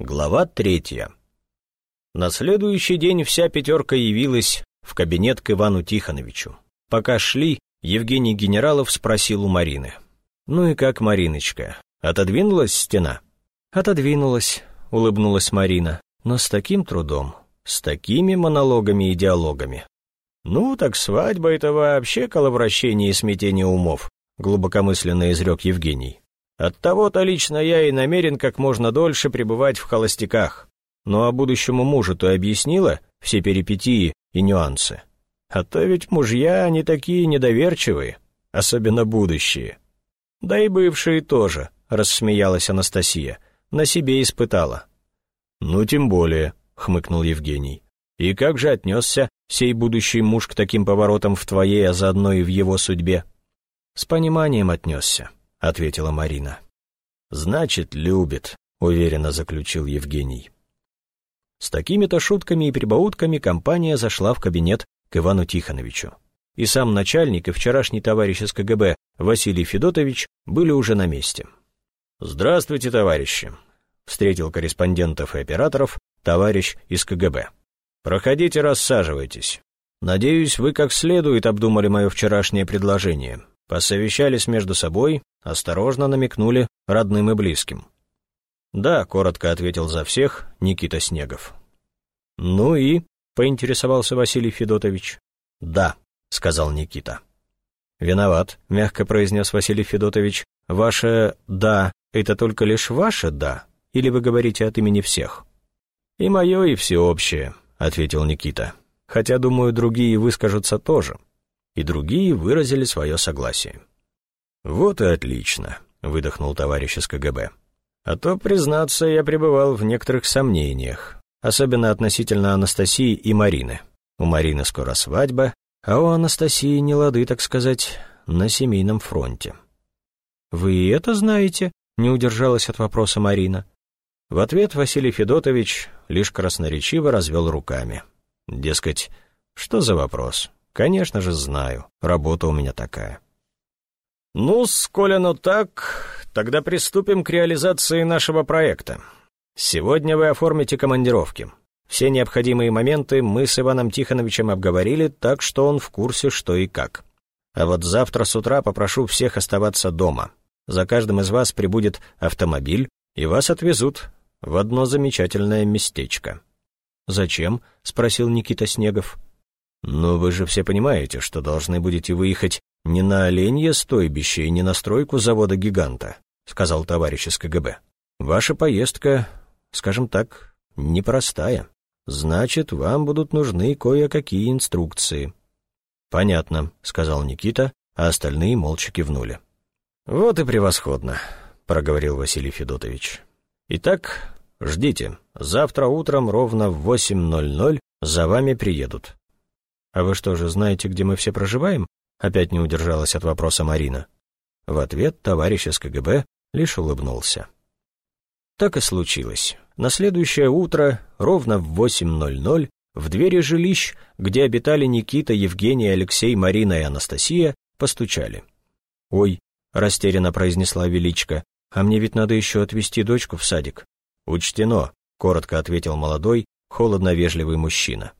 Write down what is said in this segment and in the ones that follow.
Глава третья. На следующий день вся пятерка явилась в кабинет к Ивану Тихоновичу. Пока шли, Евгений Генералов спросил у Марины. «Ну и как, Мариночка, отодвинулась стена?» «Отодвинулась», — улыбнулась Марина, «но с таким трудом, с такими монологами и диалогами». «Ну, так свадьба — это вообще коловращение и смятение умов», — глубокомысленно изрек Евгений. Оттого-то лично я и намерен как можно дольше пребывать в холостяках. Ну а будущему мужу ты объяснила все перипетии и нюансы? А то ведь мужья, они такие недоверчивые, особенно будущие. Да и бывшие тоже, рассмеялась Анастасия, на себе испытала. Ну, тем более, хмыкнул Евгений. И как же отнесся сей будущий муж к таким поворотам в твоей, а заодно и в его судьбе? С пониманием отнесся. — ответила Марина. «Значит, любит», — уверенно заключил Евгений. С такими-то шутками и прибаутками компания зашла в кабинет к Ивану Тихоновичу. И сам начальник, и вчерашний товарищ из КГБ Василий Федотович были уже на месте. «Здравствуйте, товарищи», — встретил корреспондентов и операторов товарищ из КГБ. «Проходите, рассаживайтесь. Надеюсь, вы как следует обдумали мое вчерашнее предложение. Посовещались между собой осторожно намекнули родным и близким. «Да», — коротко ответил за всех Никита Снегов. «Ну и?» — поинтересовался Василий Федотович. «Да», — сказал Никита. «Виноват», — мягко произнес Василий Федотович. «Ваше «да» — это только лишь ваше «да» или вы говорите от имени всех?» «И мое, и всеобщее», — ответил Никита. «Хотя, думаю, другие выскажутся тоже». И другие выразили свое согласие. «Вот и отлично», — выдохнул товарищ из КГБ. «А то, признаться, я пребывал в некоторых сомнениях, особенно относительно Анастасии и Марины. У Марины скоро свадьба, а у Анастасии не лады, так сказать, на семейном фронте». «Вы это знаете?» — не удержалась от вопроса Марина. В ответ Василий Федотович лишь красноречиво развел руками. Дескать, что за вопрос? Конечно же знаю, работа у меня такая. «Ну, сколь оно так, тогда приступим к реализации нашего проекта. Сегодня вы оформите командировки. Все необходимые моменты мы с Иваном Тихоновичем обговорили, так что он в курсе, что и как. А вот завтра с утра попрошу всех оставаться дома. За каждым из вас прибудет автомобиль, и вас отвезут в одно замечательное местечко». «Зачем?» — спросил Никита Снегов. «Ну, вы же все понимаете, что должны будете выехать не на оленье стойбище и не на стройку завода-гиганта», сказал товарищ из КГБ. «Ваша поездка, скажем так, непростая. Значит, вам будут нужны кое-какие инструкции». «Понятно», — сказал Никита, а остальные молча кивнули. «Вот и превосходно», — проговорил Василий Федотович. «Итак, ждите. Завтра утром ровно в 8.00 за вами приедут. «А вы что же, знаете, где мы все проживаем?» Опять не удержалась от вопроса Марина. В ответ товарищ из КГБ лишь улыбнулся. Так и случилось. На следующее утро, ровно в 8.00, в двери жилищ, где обитали Никита, Евгений, Алексей, Марина и Анастасия, постучали. «Ой», — растерянно произнесла Величка, «а мне ведь надо еще отвезти дочку в садик». «Учтено», — коротко ответил молодой, холодно-вежливый мужчина.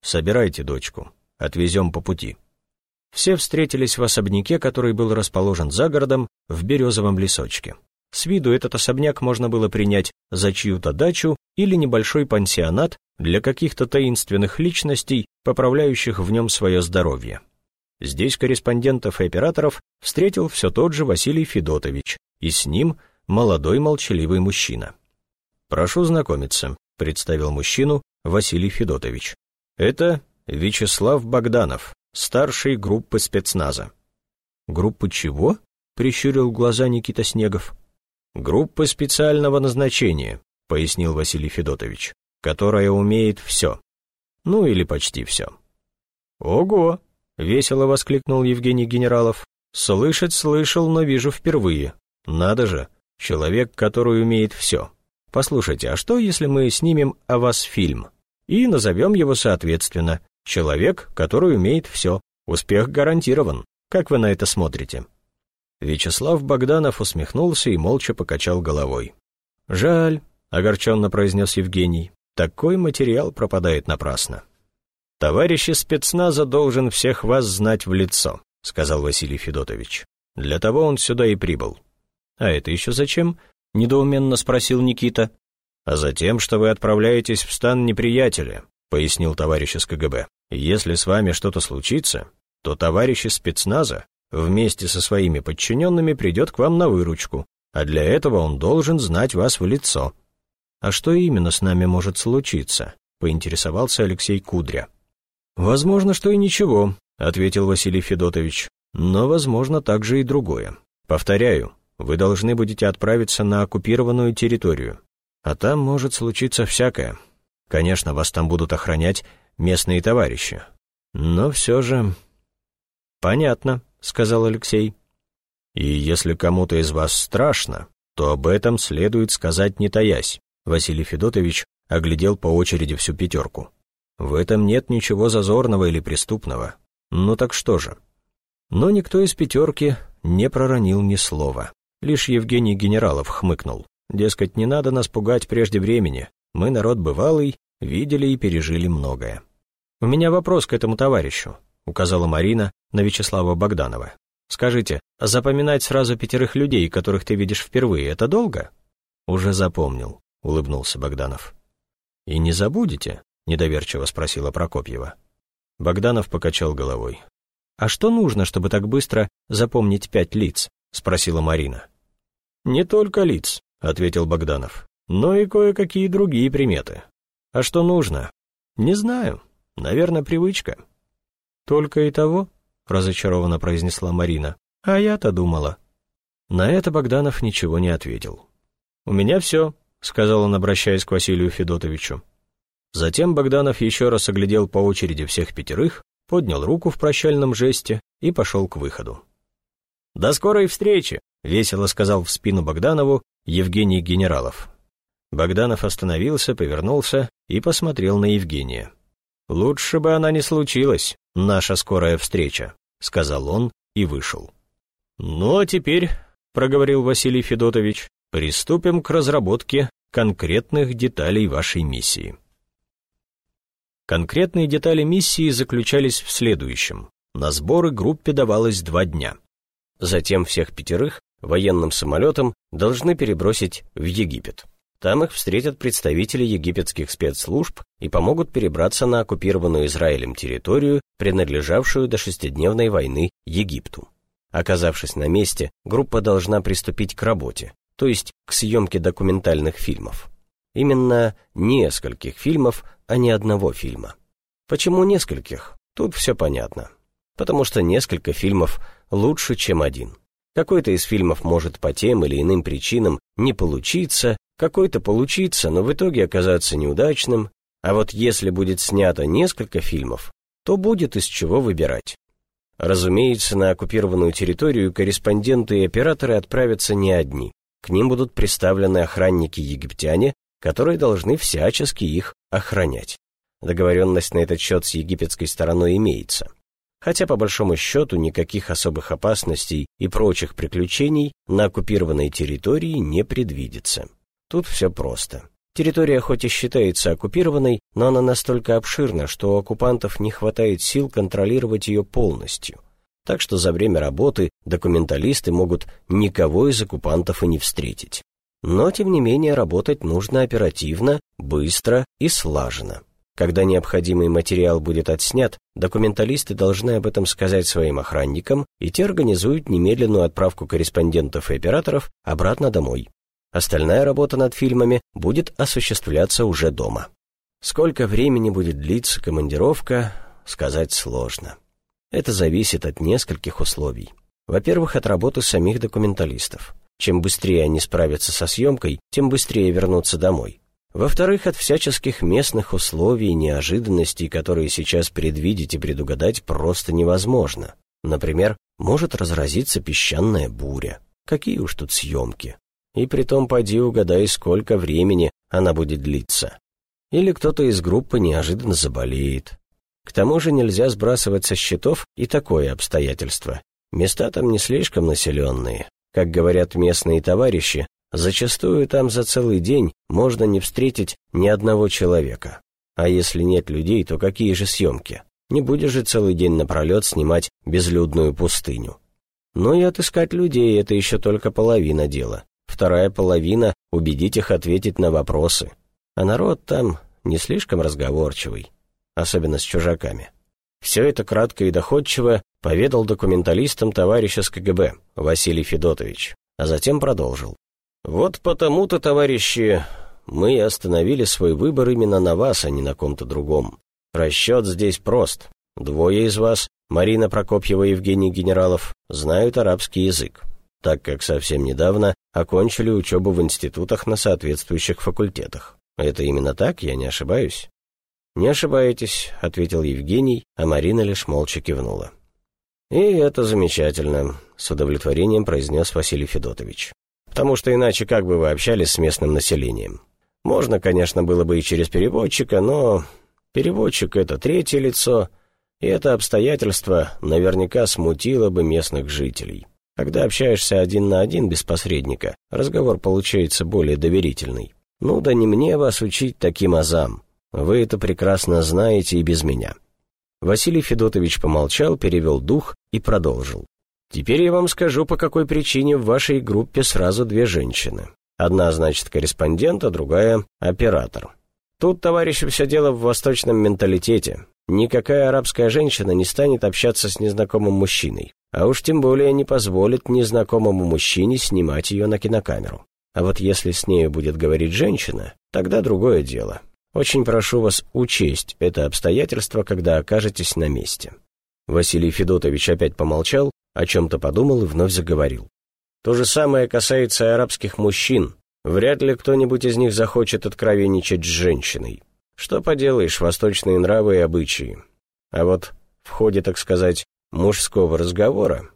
«Собирайте дочку. Отвезем по пути». Все встретились в особняке, который был расположен за городом, в березовом лесочке. С виду этот особняк можно было принять за чью-то дачу или небольшой пансионат для каких-то таинственных личностей, поправляющих в нем свое здоровье. Здесь корреспондентов и операторов встретил все тот же Василий Федотович, и с ним молодой молчаливый мужчина. «Прошу знакомиться», — представил мужчину Василий Федотович. «Это Вячеслав Богданов, старший группы спецназа. «Группы чего?» — прищурил глаза Никита Снегов. «Группы специального назначения», — пояснил Василий Федотович, «которая умеет все. Ну или почти все». «Ого!» — весело воскликнул Евгений Генералов. «Слышать слышал, но вижу впервые. Надо же, человек, который умеет все. Послушайте, а что, если мы снимем о вас фильм? И назовем его соответственно Человек, который умеет все. Успех гарантирован. Как вы на это смотрите?» Вячеслав Богданов усмехнулся и молча покачал головой. «Жаль», — огорченно произнес Евгений. «Такой материал пропадает напрасно». «Товарищ из спецназа должен всех вас знать в лицо», — сказал Василий Федотович. «Для того он сюда и прибыл». «А это еще зачем?» — недоуменно спросил Никита. «А затем, что вы отправляетесь в стан неприятеля», — пояснил товарищ из КГБ. «Если с вами что-то случится, то товарищ из спецназа вместе со своими подчиненными придет к вам на выручку, а для этого он должен знать вас в лицо». «А что именно с нами может случиться?» — поинтересовался Алексей Кудря. «Возможно, что и ничего», — ответил Василий Федотович. «Но, возможно, также и другое. Повторяю, вы должны будете отправиться на оккупированную территорию. А там может случиться всякое. Конечно, вас там будут охранять местные товарищи. Но все же...» «Понятно», — сказал Алексей. «И если кому-то из вас страшно, то об этом следует сказать не таясь», Василий Федотович оглядел по очереди всю пятерку. В этом нет ничего зазорного или преступного. Ну так что же? Но никто из пятерки не проронил ни слова. Лишь Евгений Генералов хмыкнул. Дескать, не надо нас пугать прежде времени. Мы народ бывалый, видели и пережили многое. «У меня вопрос к этому товарищу», — указала Марина на Вячеслава Богданова. «Скажите, запоминать сразу пятерых людей, которых ты видишь впервые, это долго?» «Уже запомнил», — улыбнулся Богданов. «И не забудете?» — недоверчиво спросила Прокопьева. Богданов покачал головой. «А что нужно, чтобы так быстро запомнить пять лиц?» — спросила Марина. «Не только лиц», — ответил Богданов, «но и кое-какие другие приметы. А что нужно? Не знаю. Наверное, привычка». «Только и того?» — разочарованно произнесла Марина. «А я-то думала». На это Богданов ничего не ответил. «У меня все», — сказал он, обращаясь к Василию Федотовичу. Затем Богданов еще раз оглядел по очереди всех пятерых, поднял руку в прощальном жесте и пошел к выходу. «До скорой встречи!» — весело сказал в спину Богданову Евгений Генералов. Богданов остановился, повернулся и посмотрел на Евгения. «Лучше бы она не случилась, наша скорая встреча», — сказал он и вышел. «Ну а теперь», — проговорил Василий Федотович, — «приступим к разработке конкретных деталей вашей миссии». Конкретные детали миссии заключались в следующем. На сборы группе давалось два дня. Затем всех пятерых военным самолетом должны перебросить в Египет. Там их встретят представители египетских спецслужб и помогут перебраться на оккупированную Израилем территорию, принадлежавшую до шестидневной войны Египту. Оказавшись на месте, группа должна приступить к работе, то есть к съемке документальных фильмов. Именно нескольких фильмов, а не одного фильма. Почему нескольких? Тут все понятно. Потому что несколько фильмов лучше, чем один. Какой-то из фильмов может по тем или иным причинам не получиться, какой-то получиться, но в итоге оказаться неудачным, а вот если будет снято несколько фильмов, то будет из чего выбирать. Разумеется, на оккупированную территорию корреспонденты и операторы отправятся не одни. К ним будут представлены охранники-египтяне, которые должны всячески их охранять. Договоренность на этот счет с египетской стороной имеется. Хотя, по большому счету, никаких особых опасностей и прочих приключений на оккупированной территории не предвидится. Тут все просто. Территория хоть и считается оккупированной, но она настолько обширна, что у оккупантов не хватает сил контролировать ее полностью. Так что за время работы документалисты могут никого из оккупантов и не встретить. Но, тем не менее, работать нужно оперативно, быстро и слаженно. Когда необходимый материал будет отснят, документалисты должны об этом сказать своим охранникам, и те организуют немедленную отправку корреспондентов и операторов обратно домой. Остальная работа над фильмами будет осуществляться уже дома. Сколько времени будет длиться командировка, сказать сложно. Это зависит от нескольких условий. Во-первых, от работы самих документалистов. Чем быстрее они справятся со съемкой, тем быстрее вернутся домой. Во-вторых, от всяческих местных условий и неожиданностей, которые сейчас предвидеть и предугадать просто невозможно. Например, может разразиться песчаная буря. Какие уж тут съемки. И притом поди угадай, сколько времени она будет длиться. Или кто-то из группы неожиданно заболеет. К тому же нельзя сбрасывать со счетов и такое обстоятельство. Места там не слишком населенные. Как говорят местные товарищи, Зачастую там за целый день можно не встретить ни одного человека. А если нет людей, то какие же съемки? Не будешь же целый день напролет снимать безлюдную пустыню. Но и отыскать людей — это еще только половина дела. Вторая половина — убедить их ответить на вопросы. А народ там не слишком разговорчивый, особенно с чужаками. Все это кратко и доходчиво поведал документалистам товарищ из КГБ Василий Федотович, а затем продолжил. «Вот потому-то, товарищи, мы и остановили свой выбор именно на вас, а не на ком-то другом. Расчет здесь прост. Двое из вас, Марина Прокопьева и Евгений Генералов, знают арабский язык, так как совсем недавно окончили учебу в институтах на соответствующих факультетах. Это именно так, я не ошибаюсь?» «Не ошибаетесь», — ответил Евгений, а Марина лишь молча кивнула. «И это замечательно», — с удовлетворением произнес Василий Федотович. «Потому что иначе как бы вы общались с местным населением? Можно, конечно, было бы и через переводчика, но переводчик — это третье лицо, и это обстоятельство наверняка смутило бы местных жителей. Когда общаешься один на один без посредника, разговор получается более доверительный. Ну да не мне вас учить таким азам. Вы это прекрасно знаете и без меня». Василий Федотович помолчал, перевел дух и продолжил. «Теперь я вам скажу, по какой причине в вашей группе сразу две женщины. Одна, значит, корреспондент, а другая — оператор. Тут, товарищи, все дело в восточном менталитете. Никакая арабская женщина не станет общаться с незнакомым мужчиной, а уж тем более не позволит незнакомому мужчине снимать ее на кинокамеру. А вот если с нею будет говорить женщина, тогда другое дело. Очень прошу вас учесть это обстоятельство, когда окажетесь на месте». Василий Федотович опять помолчал, о чем-то подумал и вновь заговорил. То же самое касается арабских мужчин. Вряд ли кто-нибудь из них захочет откровенничать с женщиной. Что поделаешь, восточные нравы и обычаи. А вот в ходе, так сказать, мужского разговора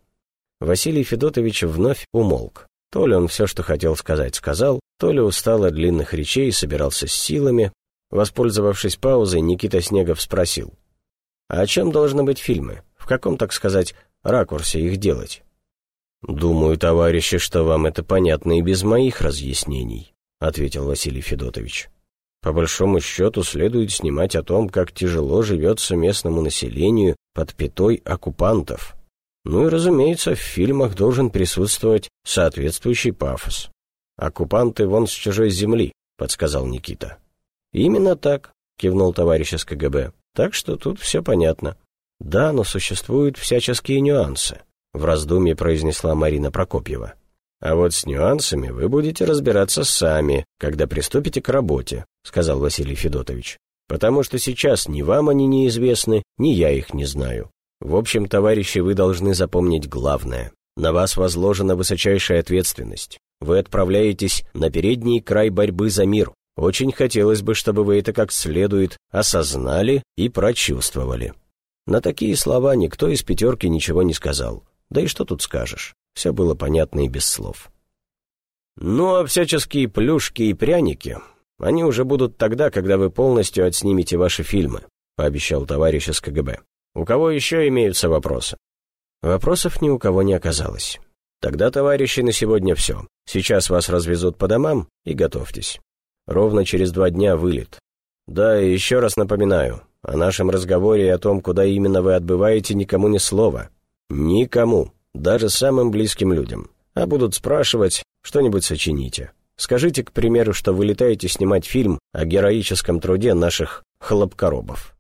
Василий Федотович вновь умолк. То ли он все, что хотел сказать, сказал, то ли устал от длинных речей и собирался с силами. Воспользовавшись паузой, Никита Снегов спросил. «А о чем должны быть фильмы? В каком, так сказать, ракурсе их делать?» «Думаю, товарищи, что вам это понятно и без моих разъяснений», ответил Василий Федотович. «По большому счету следует снимать о том, как тяжело живется местному населению под пятой оккупантов. Ну и, разумеется, в фильмах должен присутствовать соответствующий пафос. «Оккупанты вон с чужой земли», — подсказал Никита. «Именно так», — кивнул товарищ из КГБ. «Так что тут все понятно. Да, но существуют всяческие нюансы. — в раздумье произнесла Марина Прокопьева. «А вот с нюансами вы будете разбираться сами, когда приступите к работе», — сказал Василий Федотович. «Потому что сейчас ни вам они неизвестны, ни я их не знаю. В общем, товарищи, вы должны запомнить главное. На вас возложена высочайшая ответственность. Вы отправляетесь на передний край борьбы за мир. Очень хотелось бы, чтобы вы это как следует осознали и прочувствовали». На такие слова никто из пятерки ничего не сказал. Да и что тут скажешь? Все было понятно и без слов. Ну, а всяческие плюшки и пряники, они уже будут тогда, когда вы полностью отснимете ваши фильмы, пообещал товарищ из КГБ. У кого еще имеются вопросы? Вопросов ни у кого не оказалось. Тогда, товарищи, на сегодня все. Сейчас вас развезут по домам и готовьтесь. Ровно через два дня вылет. Да, и еще раз напоминаю, о нашем разговоре и о том, куда именно вы отбываете, никому ни слова. Никому, даже самым близким людям. А будут спрашивать, что-нибудь сочините. Скажите, к примеру, что вы летаете снимать фильм о героическом труде наших хлопкоробов.